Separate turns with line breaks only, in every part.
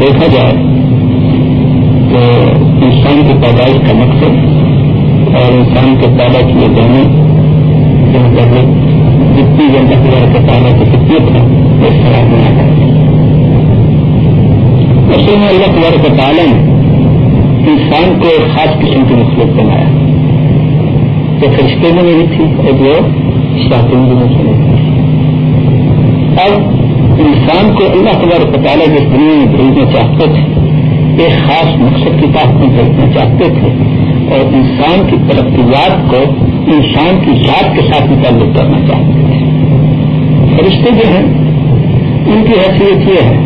دیکھا جائے تو انسان کی پیدائش کا مقصد اور انسان کے پیدا کیے جانے کے مطابق جتنی جنتا ہزار کے پیدا کی کتنی تھا اس طرح بنا ہے اصل میں اللہ تبارک کا تعلق انسان کو ایک خاص قسم کی مخلوق بنایا۔ جو فرشتے میں نہیں تھی اور جو شاطین بھی نہیں تھی اب انسان کو اللہ تبارک تعالیٰ جس دنیا میں بھیجنا چاہتے تھے، ایک خاص مقصد کی بات میں بھیجنا چاہتے تھے اور انسان کی ترقیات کو انسان کی ذات کے ساتھ متعلق کرنا چاہتے تھے۔ فرشتے جو ہیں، ان کی حیثیت یہ ہے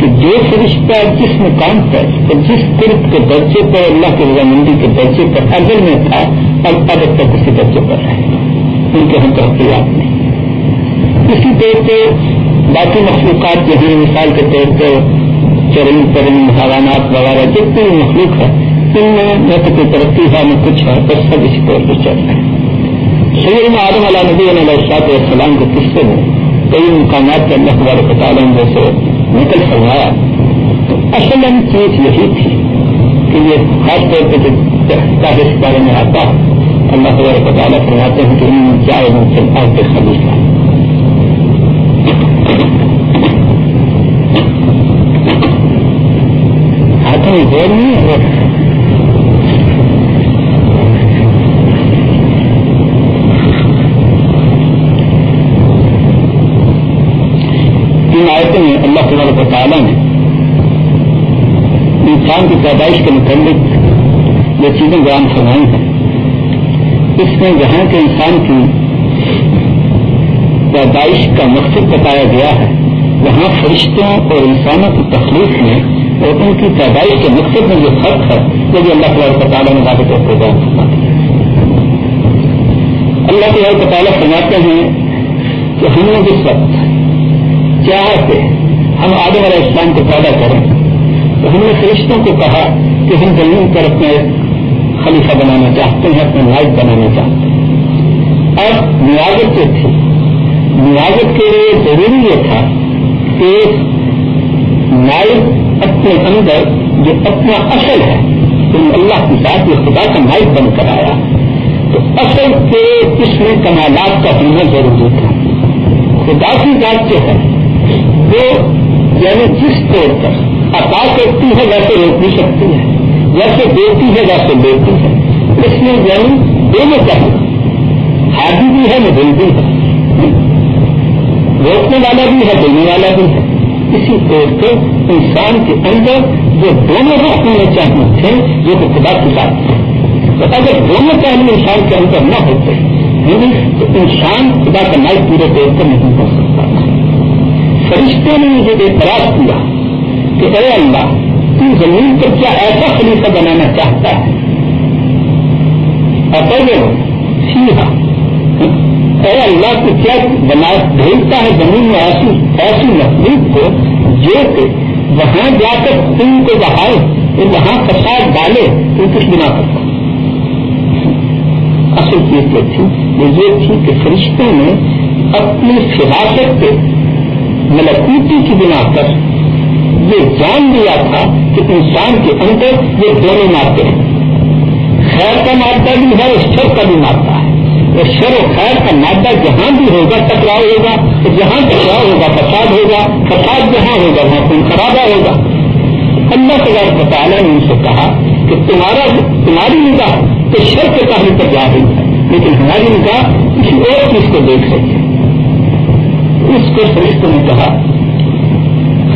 کہ جو فرشتہ جس مقام پر اور جس قرب کے درجے پر اللہ کے رضامندی کے درجے پر اگر میں تھا، اب اب تک اسی درجے پر رہے ان کے ہم ترقیات نہیں اسی طور پہ باقی مخلوقات جو ہیں مثال کے طور پہ چرن پرن حیوانات وغیرہ جتنے بھی مخلوق ہے، ان میں نہ تو کوئی ترقی ہے، نہ کچھ ہے، بس سب اسی طور پہ چل رہے ہیں۔ سید عالم علیہ نبی علیہ السلاط السلام کے قصے میں کئی مقامات کے اللہ تبارک تعالیٰ جیسے نکل فرمایا۔ تو اصل چیز یہی تھی کہ یہ خاص طور پہ جو اس بارے میں آتا ہے، اللہ تبارک تعالیٰ فرماتے ہیں کہ ان کیا چلتا ہے خلیفہ ہاتھوں میں نہیں ہے۔ تین آیتوں میں اللہ تبارک تعالیٰ نے۔ انسان کی پیدائش کے متعلق جو چیزیں بیان فرمائی ہیں۔ اس میں جہاں کے انسان کی پیدائش کا مقصد بتایا گیا ہے۔ وہاں فرشتوں اور انسانوں کی تخلیق میں اور ان کی پیدائش کے مقصد میں جو فرق ہے وہ بھی اللہ تعالیٰ تعالیٰ نے واقع طور پر بیان فرما اللہ تعالیٰ تعالیٰ فرماتے ہیں کہ ہم نے جس وقت چاہتے ہم آدم علیہ اسلام کو پیدا کریں۔ تو ہم نے فرشتوں کو کہا کہ ہم زمین پر اپنے خلیفہ بنانا چاہتے ہیں، اپنے نائب بنانا چاہتے ہیں۔ اب نیاجت جو تھی نیاجت کے لیے ضروری یہ تھا کہ نائب اپنے اندر جو اپنا اصل ہے، تو اللہ کی ذات یہ خدا کا نائب بن کر آیا۔ تو اصل کے اس میں کمالات کا ہونا ضروری تھا خدا کی ذات جو ہے، وہ یعنی جس طور پر عطا کرتی ہے ویسے روک بھی سکتی ہے ویسے دیتی ہے ویسے دیتی ہے۔ اس میں یعنی دونوں کا ہادی بھی ہے مدل بھی ہے۔ روکنے والا بھی ہے دینے والا بھی ہے۔ اسی طور پہ انسان کے اندر جو دونوں رخ ہونے چاہیے تھے وہ تو خدا کی بات تھی اگر دونوں پہلو انسان کے اندر نہ ہوتے یعنی تو انسان خدا کا نائب پورے طور پر نہیں کر سکتا۔ فرشتوں نے مجھے اعتراض کیا کہ اے اللہ، تو زمین پر کیا ایسا خلیفہ بنانا چاہتا ہے؟ اگر سیدھا اے اللہ کو کیا بنا بھیجتا ہے زمین میں ایسی ایسی مخلوق کو، جو کہ وہاں جا کر تم کو بہائے تو وہاں فساد ڈالے تو کچھ بنا سکتا اصل چیز جو تھی، وہ یہ تھی کہ فرشتوں نے اپنی فراست پہ ملکوتی کی بنا پر یہ جان دیا تھا کہ انسان کے اندر یہ دونوں مادے ہیں۔ خیر کا مادہ بھی ہے اور شر کا بھی مادہ۔ ہے اور شر و خیر کا مادہ جہاں بھی ہوگا ٹکراؤ ہوگا، تو جہاں ٹکراؤ ہوگا فساد ہوگا، فساد جہاں ہوگا، وہاں خون خرابہ ہوگا۔ اللہ تعالیٰ بطالہ نے ان سے کہا کہ تمہارا تمہاری نگاہ تو شر کے کہانی پر جا رہی ہے، لیکن ہماری نگاہ کسی اور چیز کو دیکھ سکتے اس کو فرشتوں نے کہا،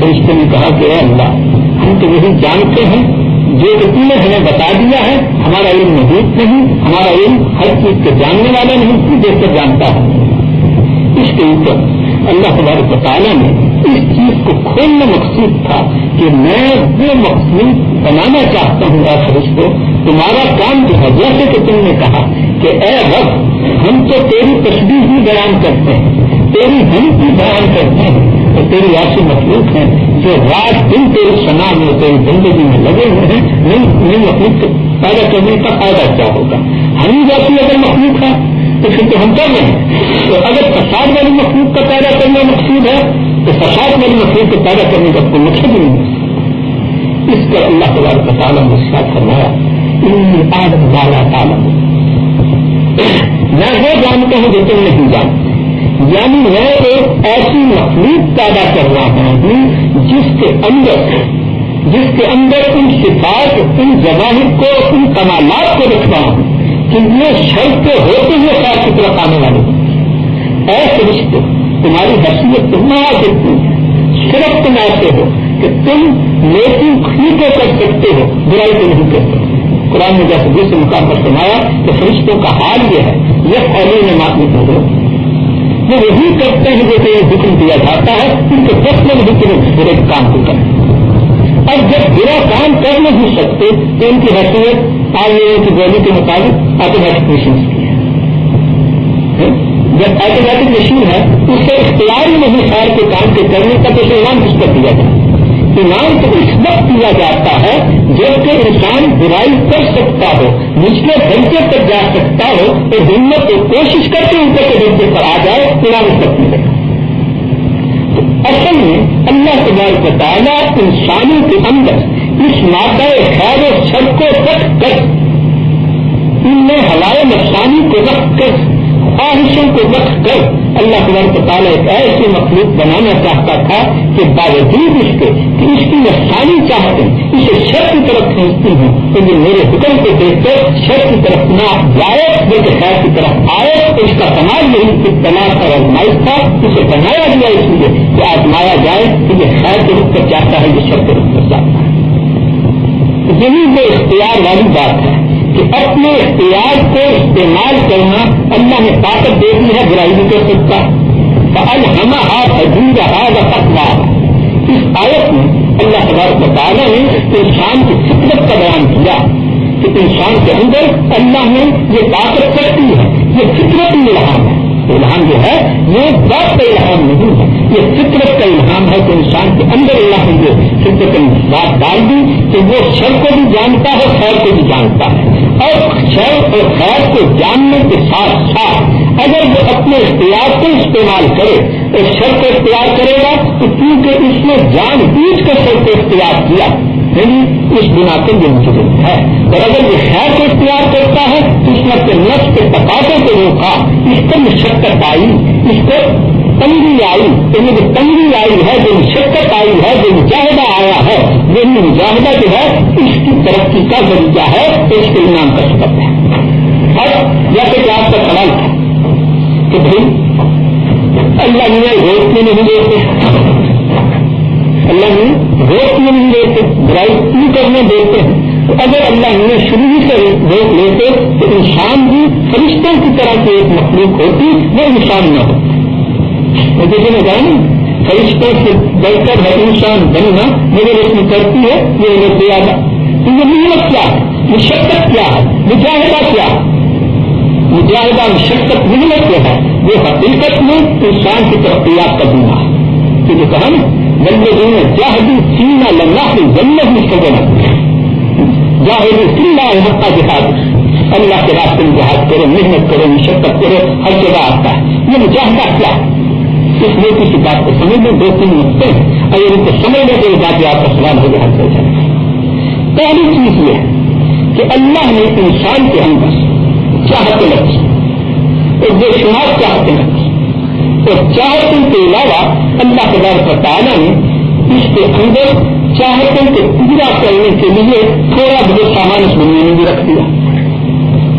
فرشتوں نے کہا کہ اے اللہ، ہم تو وہی جانتے ہیں جو کہ نے ہمیں بتا دیا ہے، ہمارا علم محیط نہیں، ہمارا علم ہر چیز کو جاننے والا نہیں تو دیکھ کر جانتا ہے۔ اس کے اوپر اللہ تبارک تعالیٰ نے اس چیز کو کھولنا مقصود تھا کہ میں وہ مقصود بنانا چاہتا ہوں آخر اس کو۔ تمہارا کام جو ہے جیسے کہ تم نے کہا کہ اے رب، ہم تو تیری تصویر ہی بیان کرتے ہیں۔ تیری ہم بھی بیان کرتے ہیں تو تیری ایسی مخلوق ہیں جو رات دن تیری سنا میں تیری زندگی میں لگے ہوئے ہیں۔ نہیں مخلوق پیدا کرنے کا فائدہ کیا ہوگا؟ ہم جیسی اگر مخلوق ہے تو پھر تو ہم کر رہے ہیں؟ تو اگر فساد والی مخلوق کا پیدا کرنا مقصود ہے، تو فساد والی مخلوق کو پیدا کرنے کا کوئی مقصد نہیں۔ ہے اس پر اللہ تعالیٰ کا تعلق مسئلہ فرمایا آدم والا تعلق میں وہ جانتا ہوں جو تم نہیں جانتے یعنی میں ایک ایسی مخلوق پیدا کر رہا ہوں جس کے اندر جس کے اندر ان صفات، ان ظواہر کو، ان کمالات کو رکھ رہا ہوں کہ یہ شرط ہوتے ہوئے خیر کی طرف آنے والے ایسے رشتے تمہاری حیثیت تم نہ آ سکتی صرف تم ایسے ہو کہ تم نیکی ٹھیک کر سکتے ہو، برائی کو نہیں کر سکتے قرآن نے جیسے دوسرے مقام پر سنایا کہ فرشتوں کا حال یہ ہے، یہ پہلے میں مات نہیں جو وہ وہی کرتے ہیں جیسے حکم دیا جاتا ہے، ان کے دس میں حکم برے کام کو کریں۔ اور جب برا کام کر نہیں سکتے، تو ان کی حیثیت آگے کی بولی کے مطابق آٹومیٹک مشین کی ہے۔ جب آٹومیٹک مشین ہے، اس سے اختیار ہی نہیں سار کے کام کے کرنے کا تو سلمان کس پر دیا جائے؟ ایمان تو اس وقت دیا جاتا ہے جبکہ انسان برائی کر سکتا ہو نچلے گھنٹے تک جا سکتا ہو، تو ہمت کو کوشش کر کے اوپر کے گھنٹے پر آ جائے ایمان اس وقت ملے تو اصل میں اللہ تبار کا تعالیٰ انسانوں کے اندر اس مادہ خیر و شر کو رکھ کر، ان میں ہلائے نفسانی کو رکھ کر، خواہشوں کو رکھ کر اللہ تبارک تعالیٰ ایک ایسی مخلوق بنانا چاہتا تھا کہ باوجود اس کے کہ اس کی نقصانی چاہتے اسے شر کی طرف کھینچتی ہوں، تو یہ میرے حکم کو دیکھ کر شر کی طرف نہ جائے، بلکہ خیر کی طرف آئے۔ تو اس کا سماج یہی تلاش اور آزمائش تھا، اسے بنایا گیا اس لیے کہ آزمایا جائے کہ یہ خیر کے رخ پر چاہتا ہے، یہ شر کے رخ پر چاہتا ہے۔ یہی وہ اختیار والی بات ہے۔ کہ اپنے احتیاط کو استعمال کرنا اللہ نے طاقت دے دی ہے برائی نہیں کر سکتا ہم ہاتھ عجیب ہاتھ اقوا اس آیت میں اللہ تبارک تعالیٰ نے انسان کی فطرت کا بیان کیا کہ انسان کے اندر اللہ نے یہ طاقت کرتی ہے، یہ فطرت میں رہا ہے۔ الہام جو ہے یہ بات کا الہام نہیں ہے۔ یہ فطرت کا الہام ہے کہ انسان کے اندر اللہ نے جو فطرت بات ڈال دی کہ وہ شر کو بھی جانتا ہے، خیر کو بھی جانتا ہے۔ اور شر اور خیر کو جاننے کے ساتھ ساتھ اگر وہ اپنے اختیار کو استعمال کرے اور شر کو اختیار کرے گا، تو کیونکہ اس نے جان بوجھ کر شر کو اختیار کیا یعنی اس بنا پر یہ مجرم ہے۔ اور اگر یہ خیر کو اختیار کرتا ہے، تو اس نے اپنے نفس کے تقاضوں کو روکا، اس پر مشقت آئی، اس پر تنگی آئی یعنی جو تنگی آئی ہے، جو مشقت آئی ہے، جو مجاہدہ آیا ہے وہی مجاہدہ جو ہے، اس کی ترقی کا ذریعہ ہے، تو اس کے انعام کا سبب ہے۔ اور جیسے کہ آپ کا سوال تھا کہ بھائی، اللہ نے روک میں نہیں دیتے اللہ نے روک میں نہیں دیتے برائی کیوں کرنے دیتے ہیں۔ تو اگر اللہ نے شروع ہی سے روک لیتے، تو انسان بھی فرشتوں کی طرح کی ایک مخلوق ہوتی، وہ انسان نہ ہو مجھے میں جانا فرشتوں سے بڑھ کر ہے انسان بننا، مگر اس میں کرتی ہے، یہ انہیں دیا تھا؟ تو یہ محنت کیا ہے؟ مشقت کیا ہے؟ مجاہدہ کیا ہے؟ مجاہدہ، مشقت محنت کیا ہے؟ وہ حقیقت میں انسان کی طرف تیار دینا ہے۔ کہا نا بندے جاہدی سینا لگنا پھر جنت میں سجنا جاہدی سینا جہاد اللہ کے راستے میں جہاد کرو، محنت کرو، مشقت کرو، ہر جگہ آتا ہے۔ یہ مجاہدہ کیا؟ ہے اس لیے کسی بات کو سمجھ لیں دو تین نقطے ہیں۔ اگر ان کو سمجھ لیں تو بات آپ کا سوال ہو جائے ہو جائے پہلی چیز یہ ہے کہ اللہ نے انسان کے اندر چاہتے رکھی۔ اور بے شمار چاہتے رکھی۔ اور چاہتوں کے علاوہ اللہ کے بار تعالیٰ نے اس کے اندر چاہتوں کو پورا کرنے کے لیے تھوڑا بہت سامان اس دنیا میں بھی رکھ دیا۔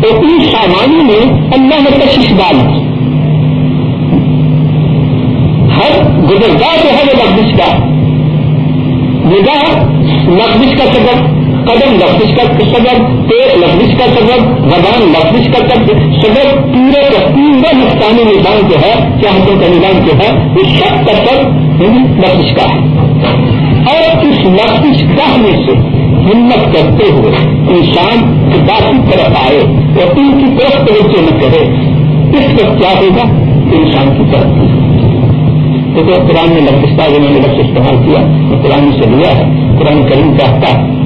اور ان سامانوں میں اللہ نے کشش ڈال ہر گزردار جو ہے وہ لفظ کا۔ نگاہ لفظ کا سبب قدم لفظ کا سبب پیٹ لفظ کا سبب، زبان لفظ کا سبب پورے کا پورا نقصانی نظام جو ہے چاہتوں کا نظام جو ہے وہ سب کا سب لفظ کا ہے۔ اور اس لفظ میں سے ہمت کرتے ہوئے انسان خدا کی طرف آئے اور ان کی طرف توجہ نہ کرے، اس وقت کیا ہوگا؟ انسان کی طرف تو قرآن نے لفظ میں نے لفظ استعمال کیا قرآن سے لیا ہے۔ قرآن کریم کہتا ہے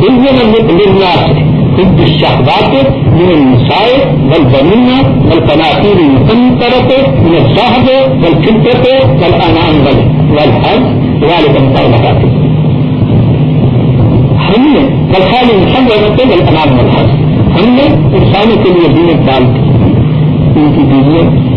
دل میں نہ حب الشهوات من النساء والبنين والقناطير المقنطرة من الذهب والفضة والأنعام والحج ذلك متاع الحياة ہم نے بلخال انسان رکھتے بلکنام والحج۔ ہم نے انسانوں کے لیے دینت ڈال دی۔ ان کی بیویوں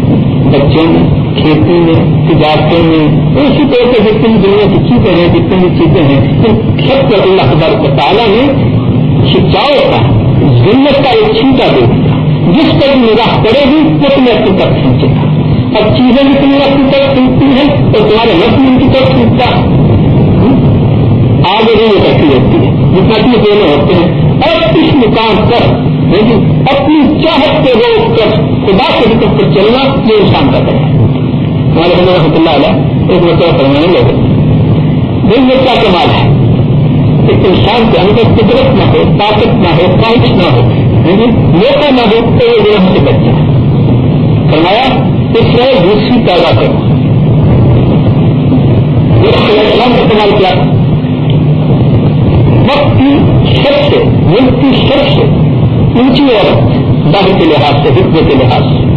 بچوں میں کھیتی میں، تجارتوں میں اسی طرح سے جتنی دنیا کی چیزیں ہیں جتنی بھی چیزیں ہیں، ان سب کو اللہ تبارک تعالیٰ نے شکچاؤ کا ذلت کا ایک چھینٹا دے دیا جس پر نگاہ کرے گی وہ تمہیں اپنی طرف کھینچے گا۔ اب چیزیں بھی تمہیں اپنی طرف کھینچتی ہیں اور تمہارے نسل ان کی طرف کھینچتا آگے نہیں ہوتی ہے۔ جتنا کہ دونوں ہوتے ہیں۔ اور اس مقام پر یعنی اپنی چاہت کے روک کر خدا کے حکم پر چلنا یہ انسان کا کرنا ہمارے رحمۃ اللہ علیہ ایک مرتبہ فرمانے لگے دل میں کیا کمال ہے؟ ایک انسان کے اندر قدرت نہ ہو، طاقت نہ ہو، خواہش نہ ہو یعنی موقع نہ ہو تو وہ گرہ سے بچ جائے۔ فرمایا اس سے دوسری پیدا کرو استعمال کیا؟ وقت کی سب سے ملک کی سب سے، اونچی عورت دہ کے لحاظ سے حکم کے لحاظ سے۔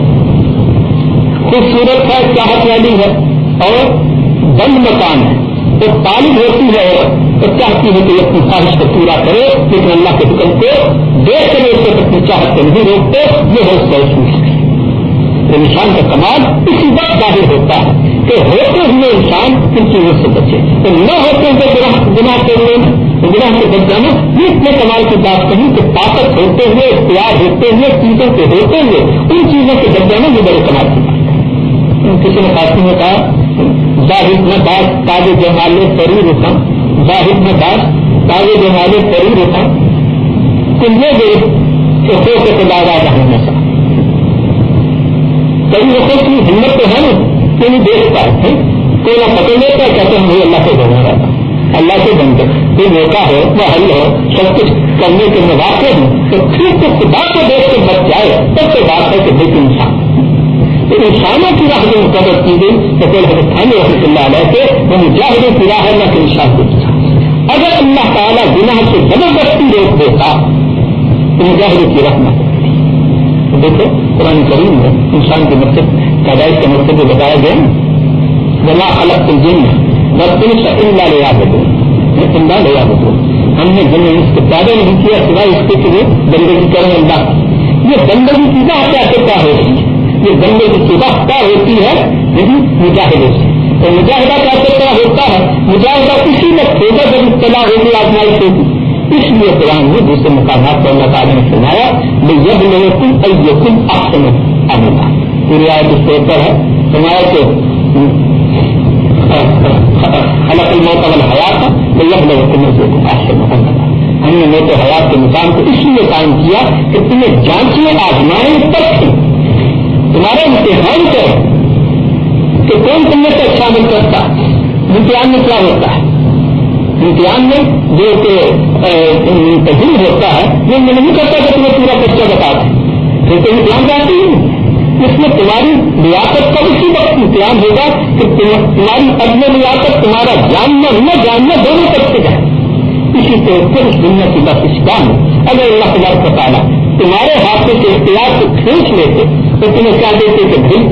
خوبصورت ہے، چاہت والی ہے، اور بند مکان ہے۔ تو تعلیم ہوتی ہے تو چاہتی ہے کہ اپنی خواہش کو پورا کرے، لیکن اللہ کے حکم کو دیکھ کر اسے اپنی چاہت کو نہیں روکتے، یہ بہت بہت مشکل ہے۔ انسان کا کمال اسی وقت ظاہر ہوتا ہے کہ ہوتے ہوئے انسان ان چیزوں سے بچے۔ تو نہ ہوتے ہوئے گنا کے لیے گنا سے بچ جانا۔ یہ اتنے کمال کی بات کہیں کہ طاقت ہوتے ہوئے، اختیار ہوتے ہوئے چیزوں کے ہوتے ہوئے، ان چیزوں سے بچ جانا یہ بڑے کمال کی بات ہے۔ کسی نے خاصی میں کہا، ظاہر میں باز تاج جمال پری رکم ظاہر میں باز تاج جمال پری رکم تم یہ دیکھ کہ ہو کے خدا راجا ہونے کئی لوگوں کی ہمت تو ہے نا کہ نہیں دیکھ پائے کوئی نہ پکڑ لیتا کہتے ہیں اللہ سے بھگا رہا۔ تھا اللہ سے بنتے کوئی موقع ہو وہ حل ہو سب کچھ کرنے کے مواقع ہوں تو پھر تو خدا کو دیکھ کے بچ جائے، تب تو بات ہے کہ دیکھ انسان تو انسانوں کی راہ جو مقرر کی گئی، تو پھر حضرت خان رحمۃ اللہ علیہ سے وہ مجاہدوں کی راہ اللہ کے انسان کو اگر اللہ تعالیٰ گناہ سے زبردستی روک دیتا، تو مجاہدوں کی راہ نہ دیکھو، قرآن کریم میں انسان کے مقصد، پیدائش کے مقصد کو بتایا گیا بنا الگ تو جن بس ان سے اللہ لے آ دو اللہ لے ہم نے جن اس کو پیدا نہیں کیا سوائے اس کے کہ وہ گندگی کریں اللہ یہ گندگی کی بات کیا کیا ہوتی ہے یہ بندے کی صبح کیا ہوتی ہے لیکن مجاہدے. سے تو مجاہدہ کیسے کیا ہوتا ہے؟ مجاہدہ کسی میں ہوگا جب اطلاع ہوگی آزمائش ہوگی اس لیے قرآن نے دوسرے مقامات پر اللہ تعالیٰ نے سنایا میں جب لوگوں کل ایو کل آسن آمدا پوری آئے اس کے اوپر ہے. سنایا کہ خلق الموت والا حیات ہے میں لوگوں کو ہم نے موت حیات کے مقام کو اس لیے قائم کیا کہ تمہیں جانچیں آزمائیں تک تمہارا امتحان کیا ہے کہ کون تم میں سے اچھا نہیں کرتا امتحان میں کیا ہوتا ہے؟ امتحان میں جو کہ ہوتا ہے، وہ میں نہیں کرتا کہ تمہیں پورا پرچہ بتا دیں پھر تو امتحان جاتی ہوں اس میں تمہاری لیاقت کا اسی وقت امتحان ہوگا کہ تمہاری عدم لیاقت، تمہارا جاننا، نہ جاننا دونوں طرف سے جائے اسی طور پر اس دنیا کی بس اس کام اگر اللہ تبارک کا تعالیٰ تمہارے ہاتھوں کے اختیار کو کھینچ لیتے تو تمہیں کیا دیتے کہ بھائی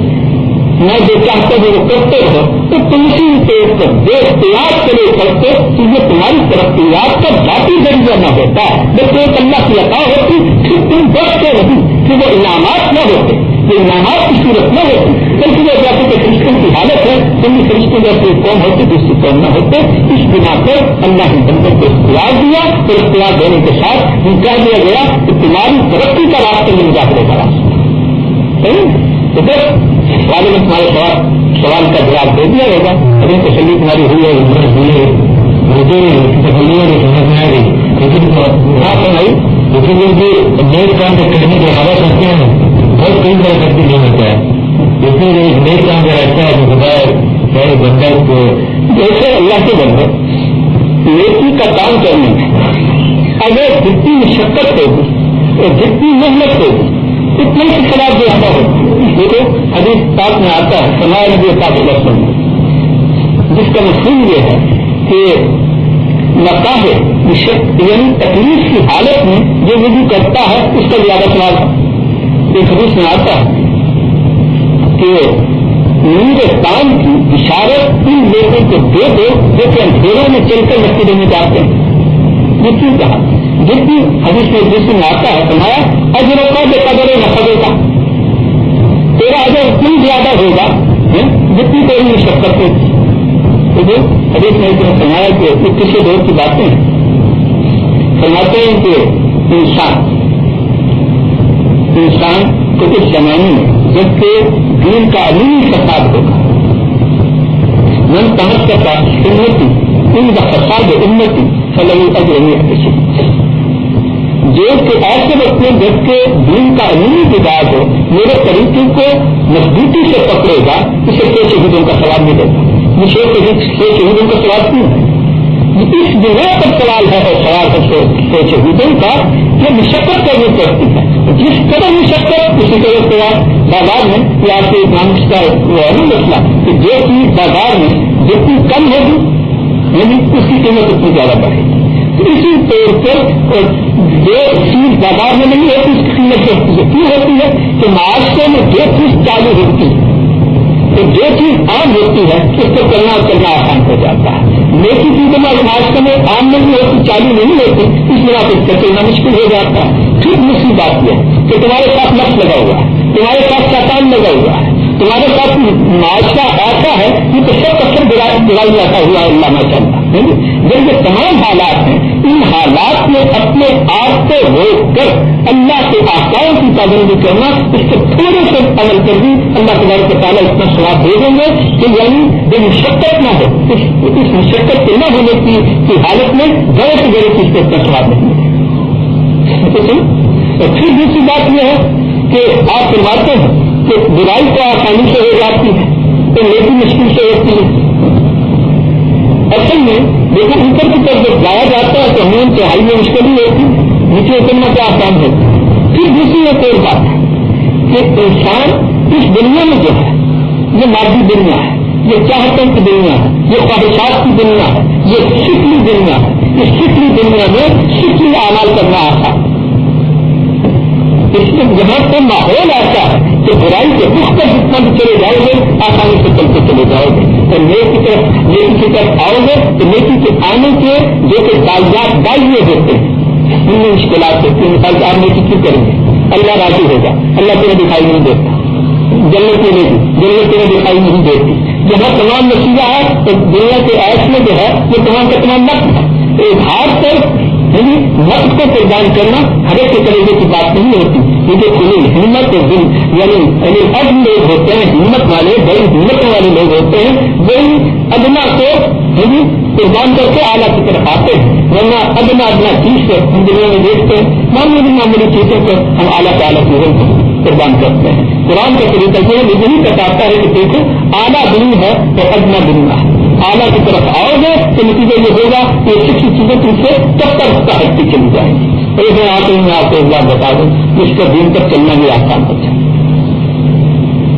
میں جو چاہتے ہوں وہ کرتے ہو تو تم اسی پیڑ پر بے اختیار کرے کرتے تو یہ تمہاری ترقیات کا ذاتی ذریعہ نہ ہوتا۔ ہے جب ایک اللہ کی عطا ہوتی، پھر تم بچتے نہیں؟ کہ وہ انعامات نہ ہوتے۔ یہ انعامات کی صورت نہ ہوتی بلکہ وہ جیسے کہ کرسچن کی حالت ہے تم بھی کرسچن جیسے قوم ہوتی دوسری قوم نہ ہوتے اس بنا پر اللہ نے بندوں کو اختیار دیا تو اختیار دینے کے ساتھ یہ کہہ دیا گیا کہ تمہاری ترقی کا راستہ مل جاتے کا راستہ تو بس والے میں تمہارے سوال سوال کا جواب دے دیا ہوگا ابھی تسلی تمہاری ہوئی ہے ہوئی ہے مجھے تسلیوں نے سمجھ میں آ گئی لیکن ہاں سنائی لیکن یہ نیک کام کے کرنے کے حوالہ کرتے ہیں بہت کئی طرح کرتی نہیں ہوتا ہے۔ اس لیے ایک نیک کام کا رہتا اچھا ہے جو خدا ہے بندہ کو جیسے اللہ کے بندے نیکی کا کام کرنے میں اگر جتنی مشقت ہوگی اور جتنی محنت ہوگی اتنے کے خلاف زیادہ ہوتی ہے دیکھو، حدیث پاک میں آتا ہے سماج نبی پاک لفظ جس کا مفہوم یہ ہے کہ نقاہ یعنی تکلیف کی حالت میں جو وضو کرتا ہے، اس کا زیادہ سوال ایک حدیث میں آتا ہے کہ ہندوستان کی اشارت ان لوگوں کو دے دو جو کہ اندھیروں میں چل کر لکڑی دینے جاتے ہیں۔ یہ کیوں کہا؟ جتنی حدیث میں جس میں آتا ہے سمایا اجروں کا بے قدر نفرے کا۔ تیرا اجر اتنی زیادہ ہوگا؟ جتنی کوئی مشقت ہوتی حدیث میں اتنا سمایا کہ کسی دور کی باتیں ہیں۔ سماتے ہیں کہ انسان انسان کو اس زمانے میں جبکہ دین کا عمومی فساد ہوگا من پہنچ کا پاس انتی ان کا فساد انتی فلوی اجرمی جو کہ ایسے وقت میں جبکہ دین کا عمومی بگاڑ ہو میرے طریقے کو مضبوطی سے پکڑے گا، اسے چھ شہیدوں کا سوال نہیں دیتا یہ چھ شہیدوں کا سوال کیوں؟ ہے اس بنا پر سوال ہے اور سوال ہے چھ شہیدوں کا یہ مشقت کرنی پڑتی ہے۔ جس قدر مشقت اسی طرح سے بازار میں یا آپ کے اکنامکس کا مسئلہ کہ جو چیز بازار میں جتنی کم ہوگی یعنی اس کی قیمت اتنی زیادہ بڑھے گی۔ اسی طور پر جو چیز بازار میں نہیں ہوتی، اس کی قیمت کیوں ہوتی ہے کہ معاشرے میں جو چیز چالو ہوتی ہے، تو جو چیز عام ہوتی ہے، اس کو کرنا کرنا آسان ہو جاتا ہے۔ نیکی چیزوں میں میں عام نہیں ہوتی چالو نہیں ہوتی اس میں آپ اس کا چلنا مشکل ہو جاتا۔ ہے ٹھیک دوسری بات یہ کہ تمہارے پاس نقص لگا ہوا ہے، تمہارے پاس شیطان لگا ہوا ہے، تمہارے ساتھ معاشرہ ایسا ہے یہ تو سب کا سب برائی جاتا ہوا ہے اللہ ماشاء اللہ جی؟ جب یہ تمام حالات ہیں، ان حالات میں اپنے آپ کو روک کر اللہ کے آسان کی پابندی کرنا، اس کے تھوڑے سے عمل کر دی، اللہ تبارک کے تعالیٰ اتنا سواب دے دیں گے کہ یعنی یہ مشقت نہ ہو، اس مشقت کے نہ ہونے کی حالت میں بڑے سے بڑے چیز کو اتنا سواب نہیں اور پھر دوسری بات یہ ہے کہ آپ فرماتے ہیں کہ برائی تو آسانی سے ہو جاتی ہے۔ تو لیکن مشکل سے ہوتی ہے اصل میں لیکن اوپر کی طرف جب جایا جاتا ہے تو ہمیں چڑھائی میں مشکل ہی ہوتی، نیچے اترنا کیا آسان ہوتا پھر دوسری ایک اور بات ہے کہ انسان اس دنیا میں جو ہے، یہ مادی دنیا ہے، یہ چاہتوں کی دنیا ہے، یہ خواہشات کی دنیا ہے، یہ شکلی دنیا ہے۔ اس شکلی دنیا میں شکلی آمال کرنا آسان اس میں یہاں سے ماحول ایسا ہے کہ برائی کے دکھ پر جتنا بھی چلے جاؤ گے، آسانی سے چلتے چلے جاؤ گے۔ اور نیکی طرف نیکی کی طرف آؤ گے تو نیکی کے آنے کے جو کہ کاغذات ڈالے ہوتے ہیں ان میں مشکلات ہوتی ہیں مثال آپ نیکی کیوں کریں گے؟ اللہ راضی ہوگا۔ اللہ تمہیں دکھائی نہیں دیتا۔ جنت میں نہیں، جنت تمہیں دکھائی نہیں دیتی۔ جہاں تمام نتیجہ ہے، تو دنیا کے ایس میں جو ہے، وہ تمام کا تمام نقص ہے۔ ایک ہاتھ پر یعنی وقت کو قربان کرنا ہر ایک طریقے کی بات نہیں ہوتی۔ کیونکہ انہیں ہمت دن یعنی یعنی اب لوگ ہوتے ہیں، ہمت والے، بڑی ہمت والے لوگ ہوتے ہیں، وہی ادنا کو یعنی قربان کر کے اعلیٰ کی طرف آتے ہیں۔ ورنہ ادنا ادنا چیز کو ہم دنیا میں دیکھتے ہیں، معمولی معمولی چیزوں کو ہم اعلیٰ سے اعلیٰ چیزوں کو قربان کرتے ہیں۔ قرآن کا طریقہ یہ یہی بتاتا ہے کہ دیکھو، اعلیٰ دن ہے تو ادنا دنیا ہے۔ اعلیٰ کی طرف آؤ گے تو نتیجہ یہ ہوگا کہ سکھی چیزیں تم سے کب تک ہٹتی چلی جائیں گی۔ ایک دن آتے میں آپ کو ایک بات بتا دوں اس کا دن تک چلنا بھی آسان ہو جائے۔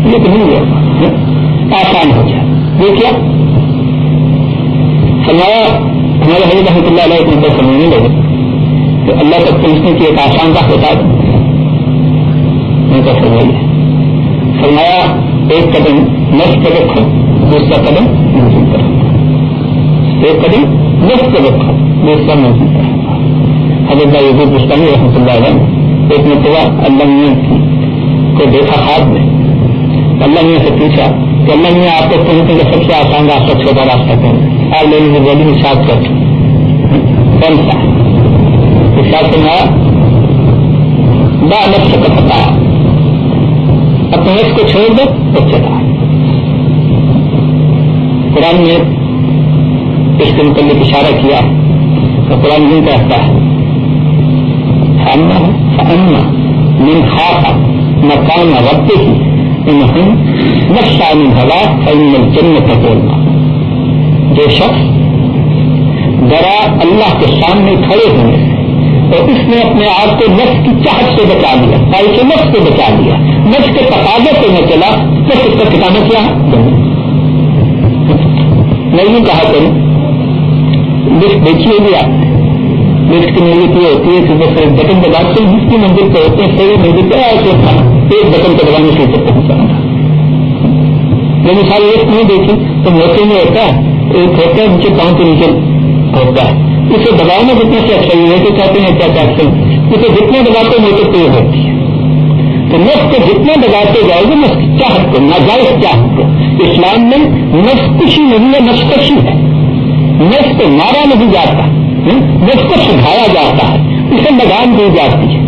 یہ تو نہیں ہوگا آسان ہو جائے۔ یہ کیا؟ سمایا ہمارے حضرت رحمۃ اللہ علیہ کو سمجھنے لگے تو اللہ تک پہنچنے کی ایک آسان کا ہوتا ہے میں تو سمجھائیے فرمایا، ایک قدم نسٹ رکھو، دوسرا قدم منظور کرو ایک قدم نسٹ رکھو دوسرا منظور کرو حضرت بھائی عزیز مستانی رحمۃ اللہ علیہ ایک مرتبہ اللہ میاں کو دیکھا خواب میں؟ اللہ میاں سے پوچھا کہ اللہ میاں آپ کو پہنچنے کا سب سے آسان راستہ، چھوٹا راستہ کون آپ لوگوں نے بولی میں ساتھ کر کون سا؟ ساتھ سنایا با نفس کا پتا اپنے نفس کو چھوڑ دو تو چلا۔ قرآن نے اس کے متعلق اشارہ کیا تو قرآن نہیں کہتا ہے من خاص مکان رب ہی انہوں نقشہ ہوا فن جنت بولنا جو شخص ذرا اللہ کے سامنے کھڑے ہونے سے اور اس نے اپنے آپ کو نفس کی چاہت سے بچا لیا، خواہش نفس سے بچا لیا، نفس کے تقاضے سے میں چلا تو اس کا ٹھکانا کیا؟ میں یوں کہا کروں لسٹ دیکھیے بھی آپ لسٹ کی نیت یہ ہوتی ہے کہ بس بٹن دباتے ہیں جس کی منزل پہ ہوتے ہیں صحیح منزل پہ آئے ایسے ایک بٹن کو دبانے سے اوپر پہنچانا میں نے ساری لسٹ نہیں دیکھی، تو موقع میں ہوتا ہے۔ ایک ہوتا ہے نیچے پاؤں کے نیچے ہوتا ہے۔ اسے دباؤ میں جتنا سے اچھا یہ کہ کہتے ہیں کیا کہتے ہیں۔ اسے جتنے دباتے ہیں موٹر تیز ہوتی ہے۔ تو نفس کو جتنے دباتے جائے گا، نفس چاہت کو، ناجائز چاہت کو۔ اسلام میں نفس کشی نہیں ہے، نفس کشی ہے۔ نفس کو مارا نہیں جاتا نفس کو سکھایا جاتا ہے، اسے لگام دی جاتی ہے۔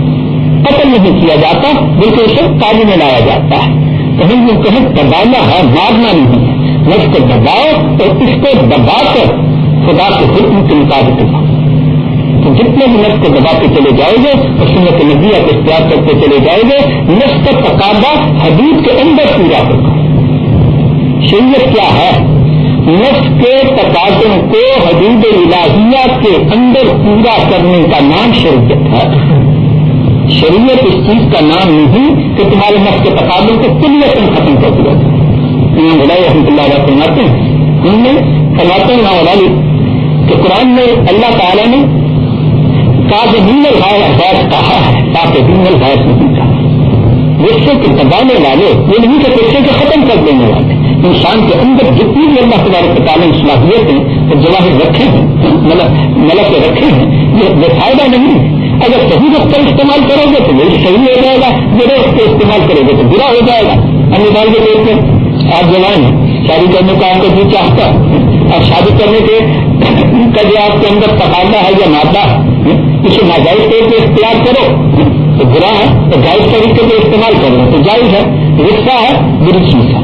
قتل نہیں کیا جاتا، بلکہ اسے قابو میں لایا جاتا ہے۔ کہیں وہ کہیں، دبانا ہے، مارنا نہیں ہے۔ نفس کو دباؤ اور اس کو دبا کر خدا کے حکم کے مطابق تو جتنے بھی نفس کو دبا کے چلے جائیں گے، اور سنت نبیہ کو اختیار کرتے چلے جائیں گے، نفس کا تقاضا حدود کے اندر پورا ہوگا۔ شریعت کیا ہے؟ نفس کے تقاضوں کو حدود الہیہ کے اندر پورا کرنے کا نام شریعت ہے۔ شریعت اس چیز کا نام نہیں کہ تمہارے نفس کے تقاضوں کو کلیت ختم کر دیا۔ امام بلائی رحمۃ اللہ علیہ فرماتے ہیں ان میں فرماتے ہیں امام کہ قرآن میں اللہ تعالیٰ نے کاج دن الحاظ کہا ہے تاکہ دن الحاظ نہیں کہا۔ غصے کے دبانے والے، یہ نہیں کہ غصے کے ختم کر دینے والے۔ انسان کے اندر جتنی بھی اللہ تبارک تعالیٰ صلاحیت ہیں تو جواہر رکھے ہیں، ملک رکھے ہیں، یہ بے فائدہ نہیں ہے۔ اگر صحیح وقت کا استعمال کرو گے تو یہ صحیح ہو جائے گا برے وقت کا استعمال کرو گے تو برا ہو جائے گا۔ انتظار کے طور پہ آپ جوان ہیں، شادی کرنے کا آپ کو بھی چاہتا اور شادی کرنے کے کا جو آپ کے اندر تقاضا ہے یا مادہ؟ اسے ناجائز طور پہ اختیار کرو۔ تو برا ہے، تو جائز طریقے سے استعمال کرو تو جائز ہے رشتہ ہے، بری چیز ہے۔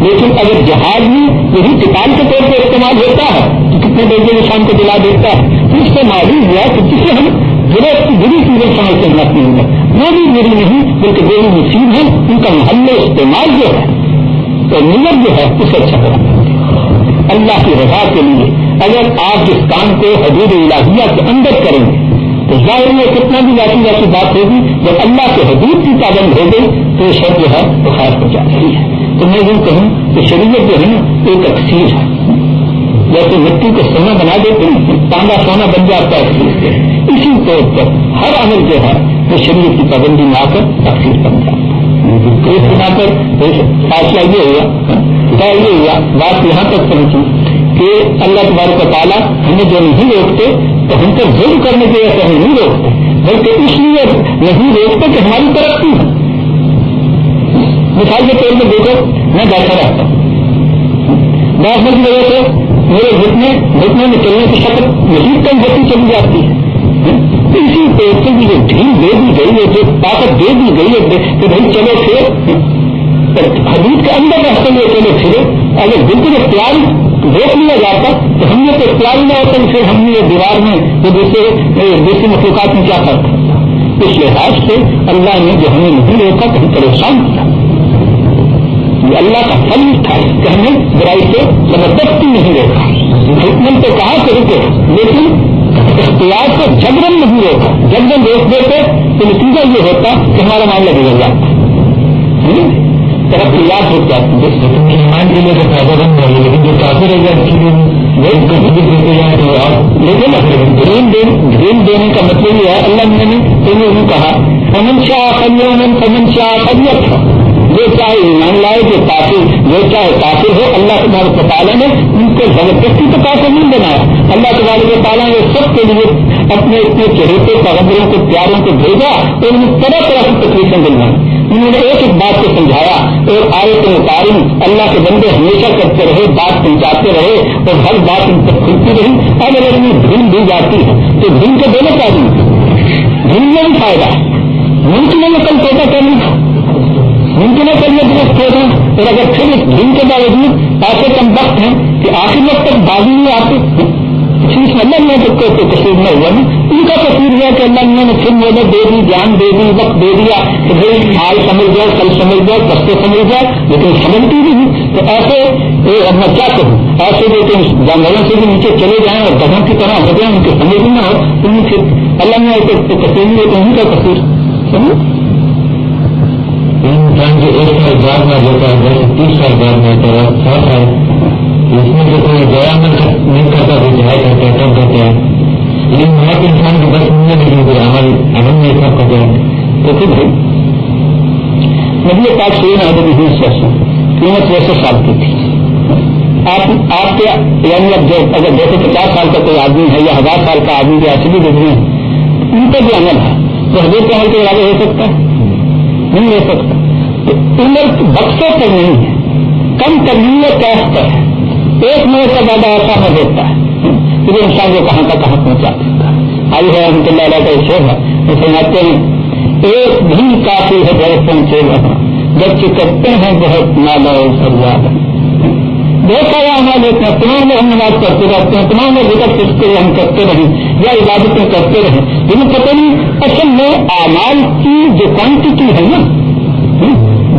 لیکن اگر جہاز بھی یہی کتاب کے طور پہ استعمال ہوتا ہے، تو کتنے درجے نشان کو دلا دیتا ہے۔ تو اس سے معلوم ہوا کہ کسی ہم برے بری چیزیں سمجھتے ہیں۔ وہ بھی بری نہیں، بلکہ بے نصیب ہے ان کا محلے استعمال جو ہے تو نیت جو ہے اسے اچھا کرنا۔ اللہ کی رضا کے لیے اگر آپ اس کام کو حدود الہیہ کے اندر کریں گے تو ظاہر میں کتنا بھی لاٹھی جیسی بات ہوگی، جب اللہ کے حدود کی پابند ہو گئی، تو یہ شب جو ہے، وہ خیر ہو جاتی ہے۔ تو میں یوں کہوں کہ شریعت جو ہے نا، ایک اکثیر ہے۔ جیسے مٹی کو سونا بنا دیتے ہیں تانگا سونا بن جاتا ہے اسی طور پر ہر عمل جو ہے، وہ شریعت کی پابندی میں آ کر تقسیم بن جاتا ہے۔ بنا پر فیصلہ یہ ہوا ہاں، طے یہ ہوا بات یہاں تک پہنچی۔ کہ اللہ تبارک کا تعالیٰ ہمیں جو نہیں روکتے، تو ہم کو ظلم کرنے کے ایسے ہم نہیں روکتے، بلکہ اس لیے نہیں روکتے کہ ہماری ترقی ہے مثال کے طور پر دیکھو، میں بیٹھا رہتا ہوں۔ بیٹھنے کی وجہ سے، میرے گھٹنے گھٹنے میں چلنے کی شکل مزید کم ہوتی چلی جاتی ہے۔ اسی پیسے کی جو ڈھیل دے دی گئی ہے، جو طاقت دے دی گئی ہے کہ بھائی چلو پھر۔ حدود کے اندر رہتے ہوئے چلو پھرے اگر بالکل اختیار روک لیا جاتا تو ہم نے تو اختیار نہ ہوتا پھر ہم نے یہ دیوار میں وہ دوسرے دیسی مخلوقات میں کیا کرتا اس لحاظ سے اللہ نے جو ہمیں نہیں روکا تو ہم پریشان کیا یہ اللہ کا پھل تھا کہ ہمیں برائی سے زبردستی نہیں روکا۔ حکمن تو کہا کہ رکے لیکن اختیار کو جبرن نہیں ہوتا جبرن روک دیتے تو نتیجہ یہ ہوتا کہ ہمارا معاملہ بگڑ جاتا۔ اختیار ہو جاتی ایمان کے لیے تو فائدہ بند نہیں لیکن جو کافی رہ جائے لیکن گرین دین، گرین دینے کا مطلب یہ ہے، اللہ نے انہوں کہا امن شاہ خلیہ امن شاہ خلیت جو چاہے ایمان لائے، جو کافر، جو چاہے کافر ہو، اللہ تبارک تعالیٰ نے ان کو زبردستی تو کافر نہیں بنایا۔ اللہ تبارک تعالیٰ نے سب کے لیے اپنے اتنے چہرے پیغمبروں کو پیاروں کو بھیجا اور انہیں طرح طرح کی تکلیفیں دلوائی انہوں نے ایک ایک بات کو سمجھایا اور آئے تو اتاری اللہ کے بندے ہمیشہ کرتے رہے، بات پہنچاتے رہے اور ہر بات ان تک کھلتی رہی۔ اب اگر انہیں دھن دی جاتی ہے تو دھن کے دونوں کا دھن میں بھی فائدہ ہے۔ ملک میں کل پیدا کرنی ممکن ہے کریے درست ہو جائیں اور اگر پھر اس دن کے باوجود ایسے کم وقت ہیں کہ آخر وقت تک بازی نہیں آتے۔ چیز اللہ نے تو کوئی تصویر نہ ہوا نا ان کا تصویر ہوا کہ اللہ نے پھر مدد دے دی جان دے دی، وقت دے دیا کہ بھائی آج سمجھ جائے کل سمجھ جائے دستے سمجھ جائے لیکن سمجھتی نہیں تو ایسے میں کیا کہوں؟ ایسے جو جانوروں سے بھی نیچے چلے جائیں اور گدھوں کی طرح ہو جائیں، ان کی سمجھ نہ ہو ان نہیں پھر اللہ میں تو کثیر تو ان کا کثیر
انسان جو ایک سال بعد میں ہوتا ہے تیس سال بعد میں ہوتا ہے سو سال اس میں جو کوئی گیا نہیں کرتا تو جائے کرتے ہیں کب کرتے ہیں لیکن وہاں پہ انسان کی بس نہیں لگی کوئی عمل عمل میں سب کرتے ہیں
تو پھر بھائی نبی پاک سے نہ نہیں سو قیمت ویسے سال کی تھی؟ آپ آپ کے یعنی اب جو، اگر دو سو پچاس سال کا کوئی آدمی ہے یا ہزار سال کا آدمی جو ایسے بھی گزرے ہیں ان کا بھی عمل ہے۔ تو حضرت کا حل کے ارادے ہو سکتا ہے؟ نہیں ہو سکتا۔ عمر بخشوں پر نہیں ہے، کم ترمیم کیس پر ہے۔ ایک منٹ کا زیادہ ایسا نہ دیتا ہے۔ پھر انسان کو کہاں کا کہاں پہنچا دیتا ہے۔ آئی ہے رحمۃ اللہ علیہ کا شعر ہے۔ وہ سمجھتے ہیں، ایک بھی کافی ہے بہت پہنچے وہاں جب چکتے ہیں بہت نالا سرجاد بہت سارا عمل ہوتے ہیں تمام لوگ ہم نماز کرتے رہتے ہیں، تمام لوگ ذکر کس کے ہم کرتے رہیں یا عبادتیں کرتے رہیں۔ لیکن پتہ نہیں، اصل میں اعمال کی جو کوانٹٹی ہے نا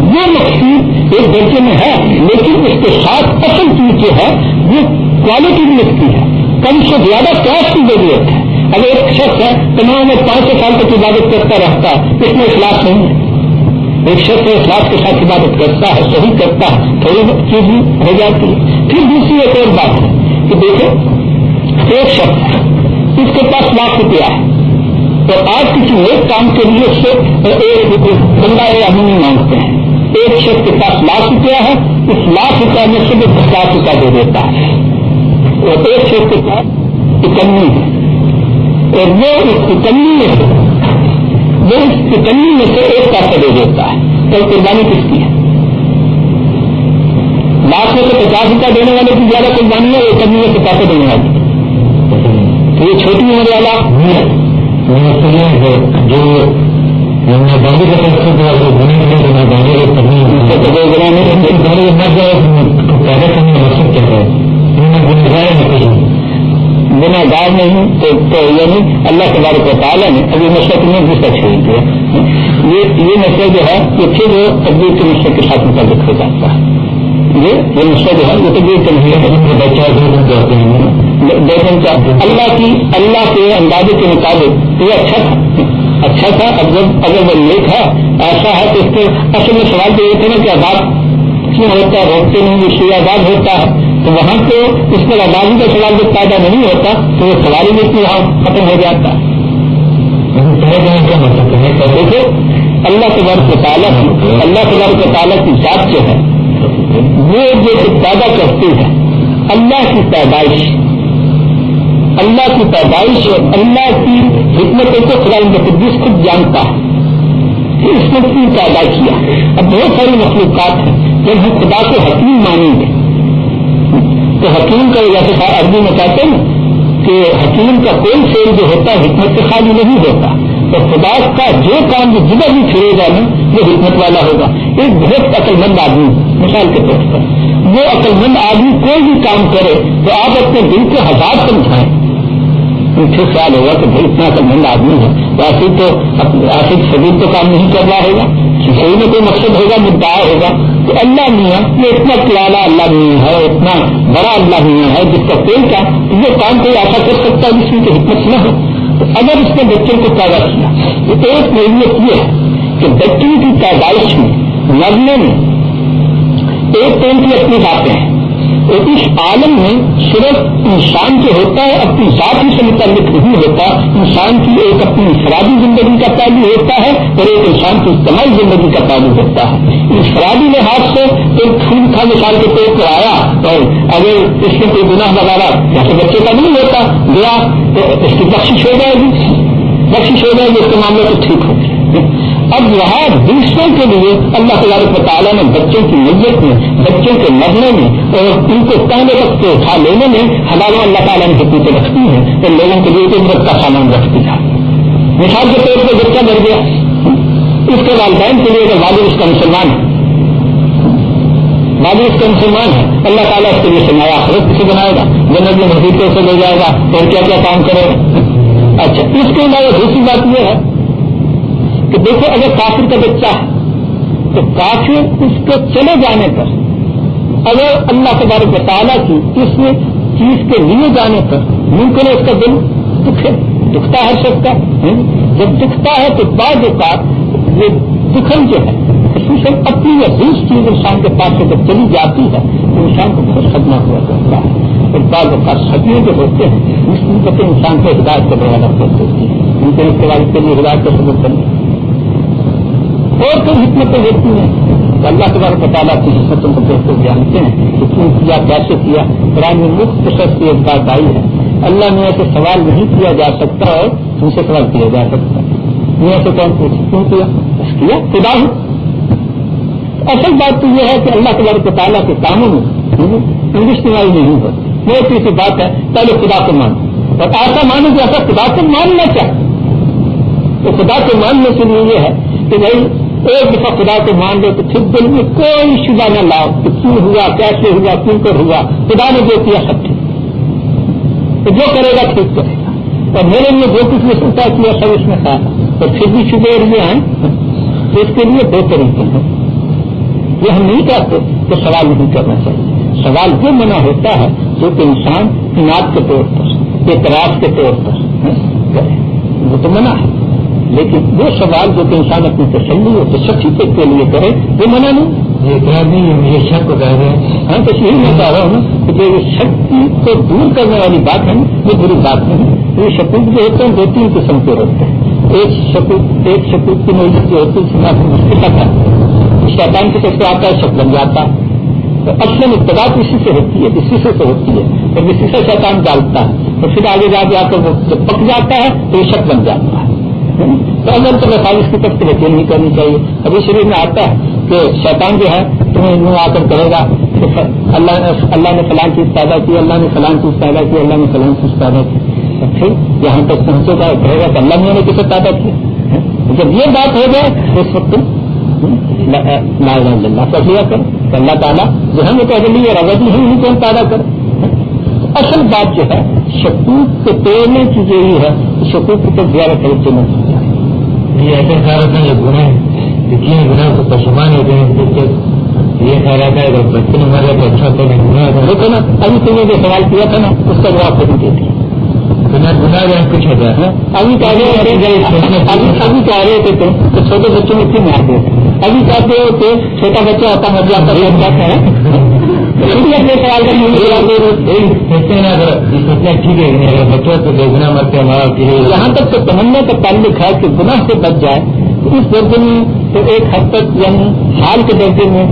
وہ مقصود ایک درجے میں ہے، لیکن اس کے ساتھ اصل چیز جو ہے، وہ کوالٹی بھی اس کی ہے۔ کم سے زیادہ کیش کی ضرورت ہے۔ اگر ایک شخص ہے، تمام میں پانچ سو سال تک عبادت کرتا رہتا ہے، اس میں اخلاق نہیں ہے۔ ایک شخص اخلاق کے ساتھ عبادت کرتا ہے، صحیح کرتا ہے، تھوڑی چیز ہو جاتی ہے۔ پھر دوسری ایک اور بات ہے کہ دیکھو، ایک شخص اس کے پاس لاکھ روپیہ ہے۔ تو آج کسی ایک کام کے لیے اس سے ایک بندہ یا مانگتے ہیں۔ ایک شخص کے پاس لاکھ روپیہ ہے، اس لاکھ روپیہ میں سے وہ دس لاکھ روپیہ دے دیتا ہے۔ اور ایک شخص کے پاس اکمی ہے۔ اور وہ اس اکمی میں وہ اس کمی میں سے ایک پیسہ دے دیتا ہے۔ تو قربانی کس کی ہے؟ لاکھ میں سے پچاس روپیہ دینے والے کی زیادہ قربانی ہے، ایک کمی میں سے پیسے دینے والی تو یہ چھوٹی عمر والا۔
جو باندھی کا پیسہ پیدا کرنے کا مقصد کیا ہے گنگائے
بنا گار نہیں تو یعنی اللہ کے بارے کو تعالیٰ نے ابھی نشر میں دوسرا چھوڑ دیا یہ نشر جو ہے یہ پھر تبدیل کے نشر کے ساتھ متعلق ہو جاتا ہے۔ یہ نشر جو ہے وہ تبدیل کے نہیں اللہ کی اللہ کے اندازے کے مطابق یہ اچھا تھا۔ اچھا تھا اگر وہ نیک ہے ایسا ہے تو اس کے اصل میں سوال تو یہ تھا نا کہ آزاد کیوں ہوتا ہے، روکتے نہیں اس لیے آزاد ہوتا ہے، تو وہاں تو اس پر آبادی کا سوال جب پیدا نہیں ہوتا، تو وہ سوال ہی وہاں ختم ہو جاتا۔ ہے دیکھو، اللہ کے تعلق اللہ کے تعلق کی ذات جو ہے، وہ جو پیدا کرتی ہے، اللہ کی پیدائش اللہ کی پیدائش اور اللہ کی حکمتوں کو خدا مقدس خود جانتا ہے۔ اس نے کیوں پیدا کیا۔ اب بہت ساری مخلوقات ہیں۔ جب ہم خدا کو حکیم مانیں گے، تو حکیم کا جیسے عربی میں کہتے ہیں کہ حکیم کا کوئی فیل جو ہوتا ہے، حکمت سے خالی نہیں ہوتا۔ تو خدا کا جو کام جو جدھر بھی پھرے گا نا، وہ حکمت والا ہوگا۔ ایک بہت عقل مند آدمی، مثال کے طور پر، وہ عقل مند آدمی کوئی بھی کام کرے، تو آپ اپنے دل کے ہزار سمجھائیں پھر خیال ہوگا کہ بھائی اتنا عقل مند آدمی ہے۔ ایسی تو ایسی شدید تو کام نہیں کر رہا ہوگا۔ صحیح میں کوئی مقصد ہوگا، مدعا ہوگا۔ تو اللہ میاں، یہ اتنا پیارا اللہ میاں ہے، اتنا بڑا اللہ میاں ہے، جس کا کوئی کا یہ کام کوئی ایسا کر سکتا ہے، جس میں کہ حکمت نہ ہو۔ تو اگر اس نے بچوں کو پیدا کیا، تو ایک نوعیت یہ ہے کہ بچوں کی پیدائش میں لگنے میں، ایک تو ان کی اپنی باتیں ہیں۔ اس عالم میں صرف انسان جو ہوتا ہے، اپنی ذات ہی سے متعلق نہیں ہوتا۔ انسان کی ایک اپنی انفرادی زندگی کا پہلو ہوتا ہے اور ایک انسان کی اجتماعی زندگی کا پہلو ہوتا ہے۔ انفرادی لحاظ سے ایک خون تھا مثال کے طور پر آیا اور اگر اس میں کوئی گناہ وغیرہ جیسے بچے کا نہیں ہوتا، گیا تو اس کی بخش ہو جائے گی۔ بخش ہو جائے گی، اس کے معاملے تو ٹھیک ہوگی اب وہاں دوسروں کے لیے اللہ تبارک تعالیٰ نے بچوں کی نیت میں، بچوں کے لڑنے میں اور ان کو پہلے وقت سے اٹھا لینے میں ہزاروں اللہ تعالیٰ نے حکومتیں رکھتی ہیں تو لوگوں کے لیے عبرت کا سامان رکھ دیا مثال کے طور پر بچہ مر گیا۔ اس کے والدین کے لیے اگر والد اس کا مسلمان ہے، والد اس کا مسلمان ہے، اللہ تعالیٰ اس کے لیے سنایا آخرت کسی بنائے گا؟ جنت میں مزید سے لے جائے گا اور کیا کیا کام کرے گا؟ اچھا اس کے علاوہ دوسری بات یہ ہے کہ دیکھو اگر کافر کا بچہ ہے، تو کافر اس کو چلے جانے پر، اگر اللہ تبارک تعالیٰ کی اس چیز کے لیے جانے پر ممکن ہے اس کا دل دکھے، دکھتا ہے سب کا جب دکھتا ہے تو بعض اوقات یہ دکھن جو ہے، خصوصاً اپنی یا دوس چیز انسان کے پاس سے جب چلی جاتی ہے، تو انسان کو بہت صدمہ ہوا کرتا ہے۔ اور بعض اوقات صدمے جو ہوتے ہیں، اس مدت انسان کو ہدایت کا بڑا لفظ ہوتی ہے ان کے استعمال کے لیے ہدایت کا سبب کرنا اور کئی حکمتیں ہوتی ہیں۔ اللہ تبارک تعالیٰ کی حکمتوں کو دیکھ کر جانتے ہیں کہ کیوں کیا، کیسے کیا۔ قرآن میں مفت شخص کی ایک بات آئی ہے۔ اللہ میں ایسے سوال نہیں کیا جا سکتا اور تم سے سوال کیا جا سکتا میں سے کون پوچھ کیوں کیا؟ بس کیا؟ خدا ہوں۔ اصل بات تو یہ ہے کہ اللہ تبارک تعالیٰ کے کاموں میں انگلش استعمال نہیں ہو وہ سی بات ہے، پہلے خدا کو مانو۔ اور ایسا مانو کہ ایسا خدا کو ماننا چاہے تو خدا کو ماننے کے لیے یہ ہے کہ بھائی ایک دفعہ خدا کو مان لو تو پھر دل میں کوئی شبہ نہ لاؤ کہ کیوں ہوا، کیسے ہوا، کیوں کر ہوا۔ خدا نے جو کیا سب ٹھیک تو جو کرے گا ٹھیک کرے گا۔ اور میرے لیے جو کچھ نے سوچا کیا سب اس میں تھا۔ تو پھر بھی شبے ہوئے ہیں تو اس کے لیے دو طریقے ہیں۔ یہ ہم نہیں کہتے تو سوال نہیں کرنا چاہیے۔ سوال جو منع ہوتا ہے جو کہ انسان انعد کے طور پر، اعتراض کے طور پر کرے۔ وہ تو منع ہے۔ لیکن وہ سوال جو کہ انسان اپنی تسلی اور تشخی کے لیے کرے وہ منع نہیں۔
یہ نہیں یہ شک کو کہہ رہے ہیں۔
ہاں تو یہی میں کہہ رہا ہوں کہ یہ شکتی کو دور کرنے والی بات ہے یہ بری بات نہیں۔ یہ شکوک جو ہوتے ہیں دو تین قسم کے ہوتے ہیں۔ ایک شکوک ایک شکوک کی نوعیت جو ہوتی ہے مشکل ہے۔ شیطان کی طرف سے آتا ہے شک بن جاتا ہے۔ تو اصل ابتدا اسی سے ہوتی ہے اسی سے تو ہوتی ہے۔ اور اسی سے شیطان ڈالتا ہے تو پھر آگے جا کے آ کر وہ جب پک جاتا ہے تو یہ شک بن جاتا ہے۔ تو اگر تو خالی اس کی طرف سے یقین نہیں کرنی چاہیے۔ ابھی شریر میں آتا ہے کہ شیطان جو ہے، تمہیں یوں آ کر کرے گا کہ اللہ نے اللہ نے فلان چیز پیدا کی، اللہ نے فلان چیز پیدا کی، اللہ نے فلان چیز پیدا کی۔ پھر یہاں تک پہنچے گا کہے گا کہ اللہ نے کسے پیدا کیا جب یہ بات ہو جائے تو اس وقت اللہ کا لیا کر اللہ تعالیٰ جو ہے وہ کہہ لی اور اگر بھی نہیں کون پیدا کر اصل بات جو ہے، شکوک کو توڑنے کی جو ہے، شکوک کو زیادہ طریقے میں
یہ ایسے خیال ہوتا ہے گناہ کتنے گناہ کو پشمان ہوتے ہیں۔ یہ خیال آتا ہے اگر بچے نے مر تو اچھا تو نہیں۔ گناہ
دیکھو نا ابھی تم نے جو سوال کیا تھا نا اس کا جواب کبھی دیتی
گناہ گناہ جو کچھ ہوتا ہے
ابھی کہہ رہے تھے ابھی کہہ رہے تھے کہ چھوٹے بچوں میں کیوں مارتے ابھی کہتے ہو کہ چھوٹا بچہ ہوتا مر جاتا سوال
ٹھیک ہے بچوں کو دیکھنا مرتے
یہاں تک تو تمنا کا تعلق ہے کہ گناہ سے بچ جائے اس درجے میں تو ایک حد تک یعنی حال کے درجے میں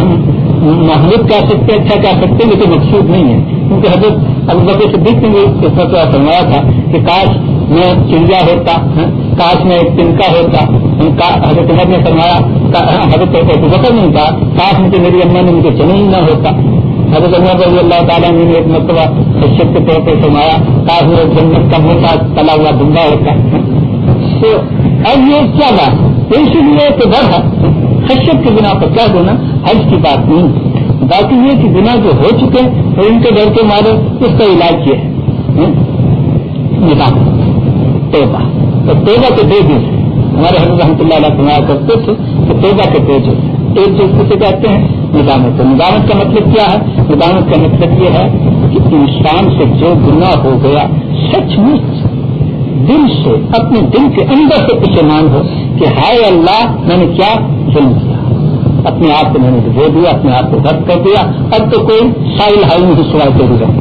ہم محمود کہہ سکتے اچھا کہہ سکتے لیکن مقصود نہیں ہے۔ کیونکہ حضرت ابو بکر صدیق نے اس وقت فرمایا تھا کہ کاش میں چڑیا ہوتا، کاش میں ایک تنکا ہوتا۔ حضرت عمر نے فرمایا حضرت بکر نہیں کہا، کاش مجھے میری اما نے مجھے چنے ہی نہ ہوتا۔ حضرت عمر رضی اللہ تعالیٰ نے ایک مرتبہ خشت کے طور پر فرمایا، کاش میں جنت کا موٹا تلا ہوا ڈنگا ہوتا۔ تو اب یہ کیا بات؟ اسی لیے تو ڈر ہے۔ خشت کے بنا پر کیا ہونا؟ حج کی بات نہیں۔ ہے باقی یہ کہ بنا جو ہو چکے ہیں ان کے ڈر کے مارے، اس کا علاج کیا ہے۔ نظام توبہ۔ تو توبہ کے دو دن۔ ہمارے حضرت رحمۃ اللہ علیہ سنایا کرتے تھے کہ توبہ کے دو دن۔ ایک جو اسے کہتے ہیں؟ ندامت ندامت کا مطلب کیا ہے؟ ندامت کا مطلب یہ ہے کہ انسان سے جو گناہ ہو گیا، سچ مچ دل سے، اپنے دل کے اندر سے کچھ مان ہو کہ ہائے اللہ، میں نے کیا ظلم کیا؟ اپنے آپ کو میں نے دے دیا، اپنے آپ کو درد کر دیا۔ اب تو کوئی سائل ہائی نہیں سوائے تیری رہے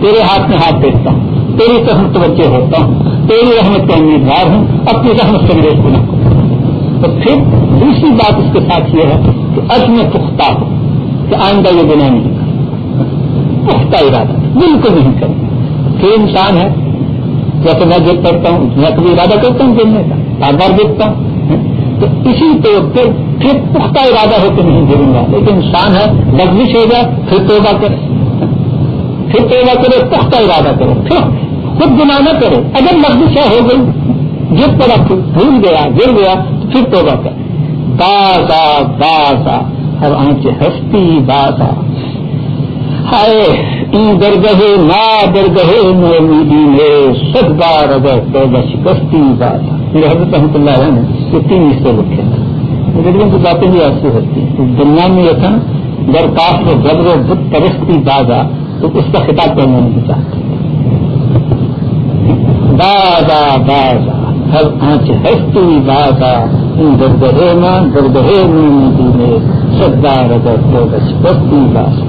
تیرے ہاتھ میں ہاتھ دیکھتا ہوں، تیری طرح توجہ ہوتا ہوں۔ تیری رحمت کا امیدوار ہوں، اپنی رحمت سے میرے گنا تو پھر دوسری بات اس کے ساتھ یہ ہے کہ اج میں پختہ ہو، کہ آئندہ یہ بنا نہیں پختہ ارادہ، بالکل نہیں کر پھر انسان ہے جیسے میں دیکھ کرتا ہوں میں کبھی ارادہ کرتا ہوں گرنے کا، بار بار دیکھتا ہوں۔ تو اسی طور پر پھر پختہ ارادہ ہو کے نہیں گروں گا۔ لیکن انسان ہے لگوش ہو جائے پھر توبہ کرے۔ پھر توبہ کرے، پختہ ارادہ کرے۔ پھر خود گنا نہ کرے اگر لگوشہ ہو گئی جس طرح بھول گیا، گر گیا تو پھر توبہ کرے باسا باسا اب آنچ ہستی باسا ہائے این درگہے نا درگہے مومیدی میں سب بار اگر توبہ شکستی باسا میرے حضرت رحمۃ اللہ علیہ نے یہ تین حصے رکھے ہیں کی باتیں بھی ایسی ہوتی ہیں۔ دنیا میں یہ تھا درخواست و جبر و بت پرستی، بازا، تو اس کا خطاب کرنا نہیں چاہتے بازا بازا ہر آنچ ہستی بازا ان گردرے ماں گردرے میں ندی میں سردار اگر تو بس بستی باز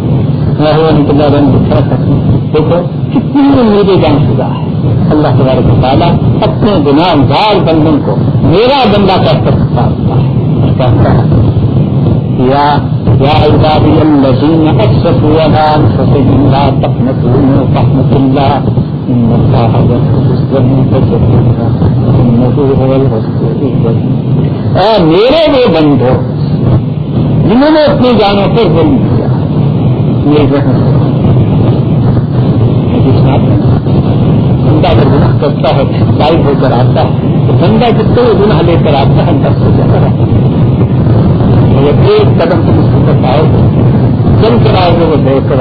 رحمت اللہ رنگ دکھا سکیں دیکھو، کتنی میرے جان خدا ہے۔ اللہ تبارک تعالیٰ اپنے گناہ گار بندوں کو میرا بندہ کا سکتا ہے۔ کہتا ہے، یا یا عبادی الذین اسرفوا على انفسهم لا تقنطوا من رحمة الله ان الله يغفر الذنوب هو الغفور میرے وہ بندو جنہوں نے اپنی جانوں پر ظلم کیا میرے بندہ اگر گناہ کرتا ہے لائف ہو کر آتا ہے، تو بندہ کتنے گناہ لے کر آتا ہے دس سے زیادہ ہے۔ ایک قدم تم اس کو کر پاؤ کر آؤ گے وہ دیکھ کر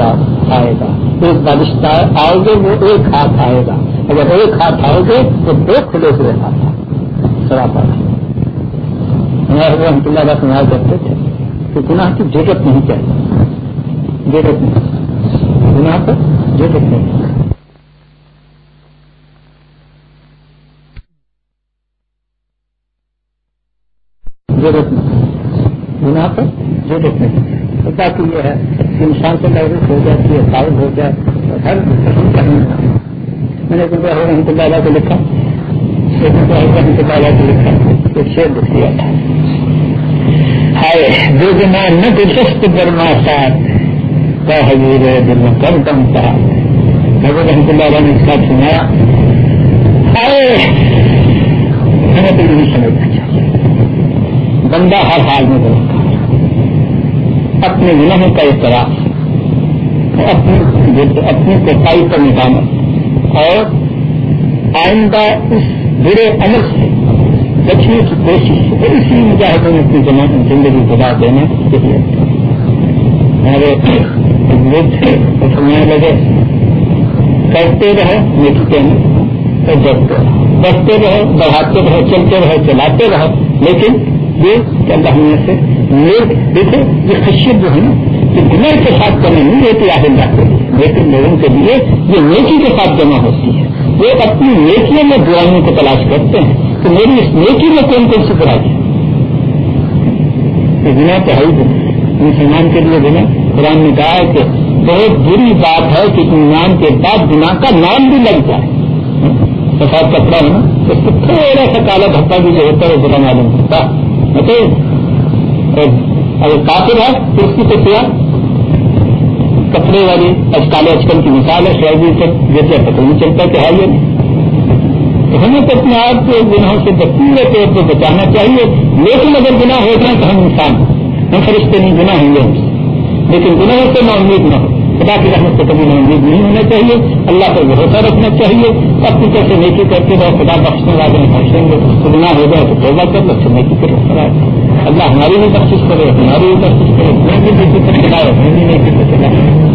آئے گا۔ ایک بالشت آؤ گے وہ ایک ہاتھ آئے گا۔ اگر ایک ہاتھ آؤ گے تو دو کھلے ہوئے ہاتھ سراپا رحمت اللہ کا سنایا کرتے تھے کہ گناہ کی جگت نہیں چاہیے جگت نہیں۔ گناہ پر جگت نہیں۔ ضرورت نہیں۔ گناہ پر ضرورت نہیں۔ پتا کہ یہ ہے کہ انسان سے محروف ہو جاتی ہے فارغ ہو جائے ہر میں نے کہا رحمت اللہ علیہ کو لکھا۔ رحمت اللہ علیہ کو لکھا۔ ایک شیر لکھ دیا تھا ہائے دو گنا نہ دلچسپ برما ساتھ کا حضور دل میں کم کم تھا۔ حضرت رحمت اللہ علیہ نے اس کا سنایا ہائے ہمیں تو نہیں سمجھنا چاہیے بندہ ہر حال میں بولتا۔ اپنے گناہوں کا اعتراف اپنی اپنی کوٹائی پر نظامت اور آئندہ اس برے عمل سے، بچنے کی کوشش بڑی سی مجاہدوں نے اپنی زندگی گزار دینے کے لیے ہمارے سمجھنے لگے، کرتے رہو نیچتے ہیں تو جگتے رہو۔ بڑھتے رہو، بڑھاتے رہو، چلتے رہو، چلاتے رہو، لیکن یہ کہ اللہ نے سے لوگ دیکھو یہ خشیت جو ہے نا، یہ گنر کے ساتھ جمع نہیں رہتی آہر لاتے لیکن لوگوں کے لیے یہ نیکی کے ساتھ جمع ہوتی ہے۔ وہ اپنی نیکیوں میں برائیوں کو تلاش کرتے ہیں تو میری اس نیکی میں کون کون سی برائی ہے گنا تو ہے مسلمان کے لیے گنا قرآن نے کہا کہ بہت بری بات ہے کہ ایمان کے بعد گنا کا نام بھی لگ جائے۔ سفید کپڑا ہے نا، اس کو تھوڑا سا کالا دھپا بھی جو ہوتا ہے وہ برا معلوم ہوتا ہے۔ اگر کافر ہے تو اس کی تو کیا کپڑے والی کالے اچکل کی مثال ہے شہری سے جیسے پتہ نہیں چلتا کہ ہے یہ تو ہمیں تو اپنے آپ کو گناہوں سے پورے طور پہ بچانا چاہیے۔ لیکن اگر گناہ ہو جائیں تو ہم انسان ہم فرشتے نہیں، گناہ ہوں گے لیکن گناہوں سے نا امید نہ ہو خدا کی رحمت سے کبھی نا امید نہیں ہونا چاہیے۔ اللہ پر بھروسہ رکھنا چاہیے۔ اپنی طرف سے نیکی کرتے رہو، خدا بخشنے والے بخشیں گے تو گناہ ہو جائے تو توبہ کر لو نیکی کرو خدا اللہ ہماری بھی بخش کرے، ہماری بھی بخش کرے۔ میں بھی نیکی کر چلا ہے میں بھی نیکی کر چلا